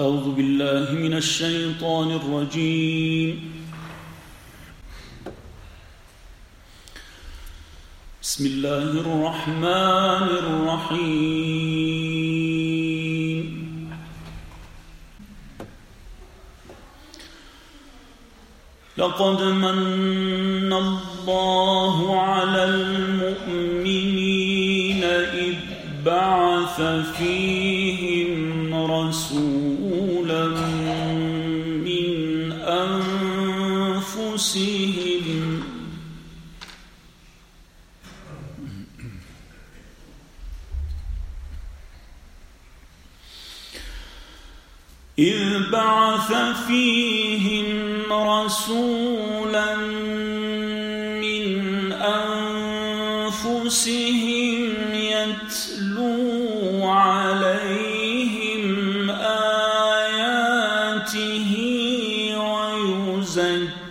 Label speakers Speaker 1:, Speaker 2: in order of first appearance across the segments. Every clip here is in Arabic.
Speaker 1: أعوذ بالله من الشيطان الرجيم. بسم الله الرحمن الرحيم. لقد من الله على المؤمنين إذ بعث فيهم أنفسهم إذ بعث فيهم رسولا من أنفسهم يتلو عليهم آياته ويزكيهم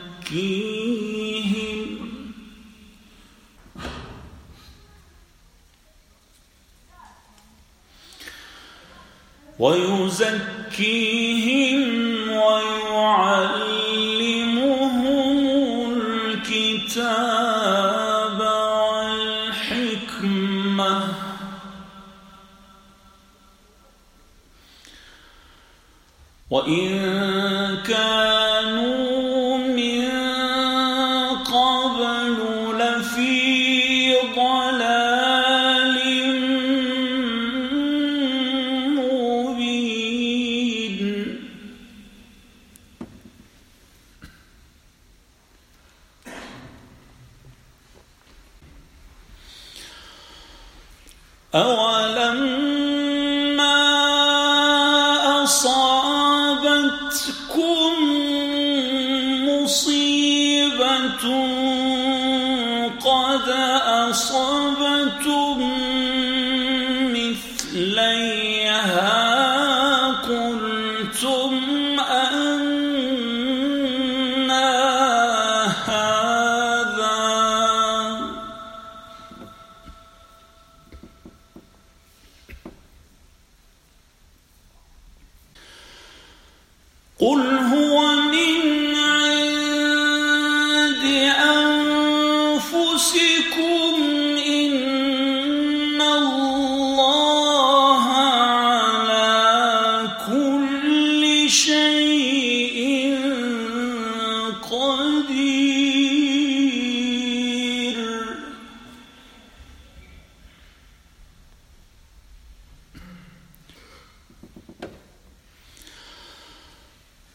Speaker 1: ويزكيهم ويعلمهم الكتاب. أولما أصابتكم مصيبة قد أصبتم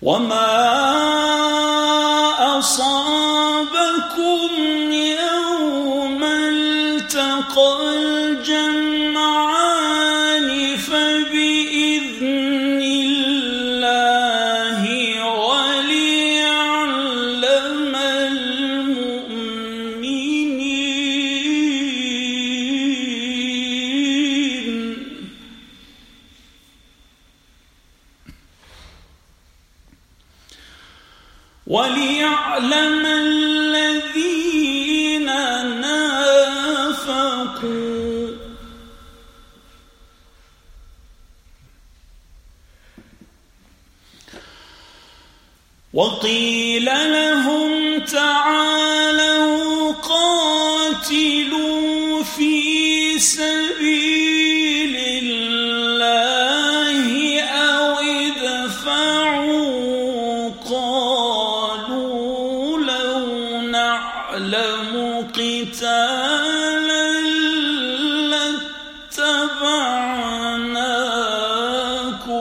Speaker 1: وما أصابكم وليعلم الذين نافقوا. وقيل لهم تعالوا قاتلوا في سبيل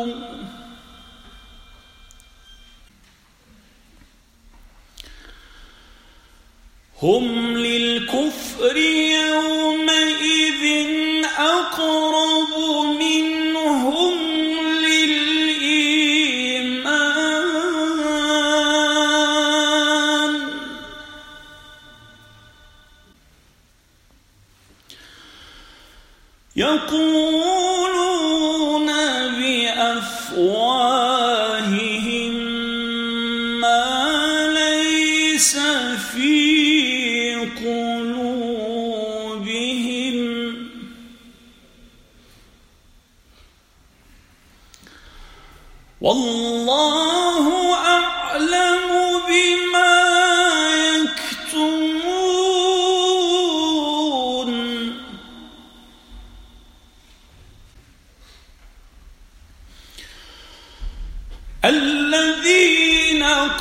Speaker 1: لاتبعناكم هم للكفر يومئذ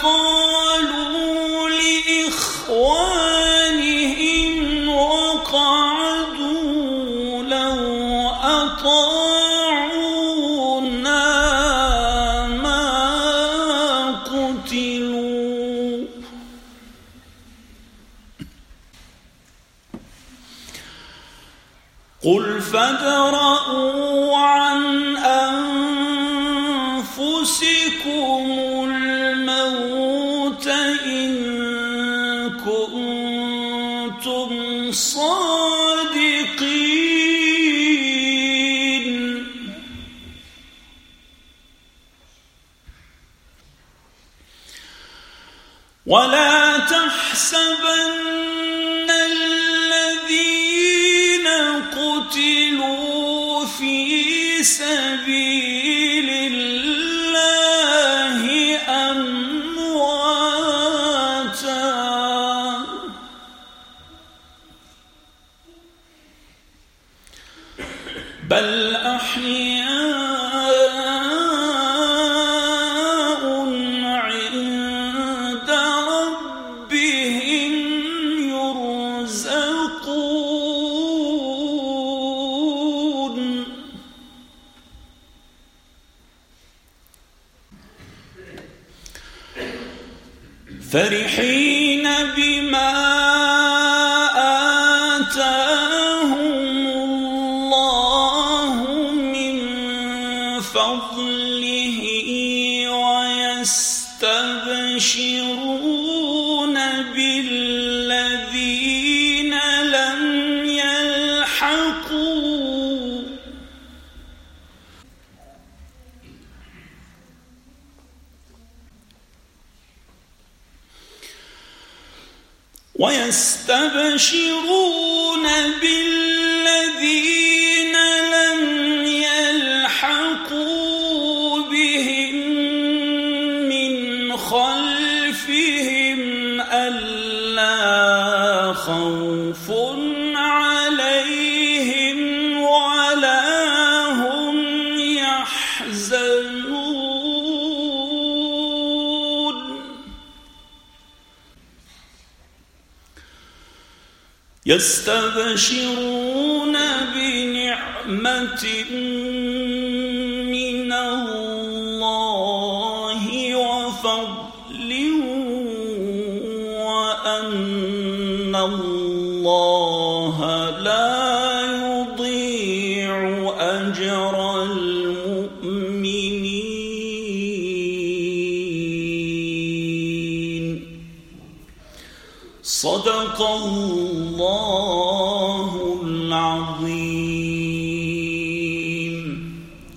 Speaker 1: قالوا لإخوانهم وقعدوا لو أطاعوا قل فادرءوا عن كنتم صادقين. ولا تحسبن بل أحياء فرحين بما آتاهم ويستبشرون بالذين لم يلحقوا. ويستبشرون بالذين يستبشرون بنعمة صدق الله العظيم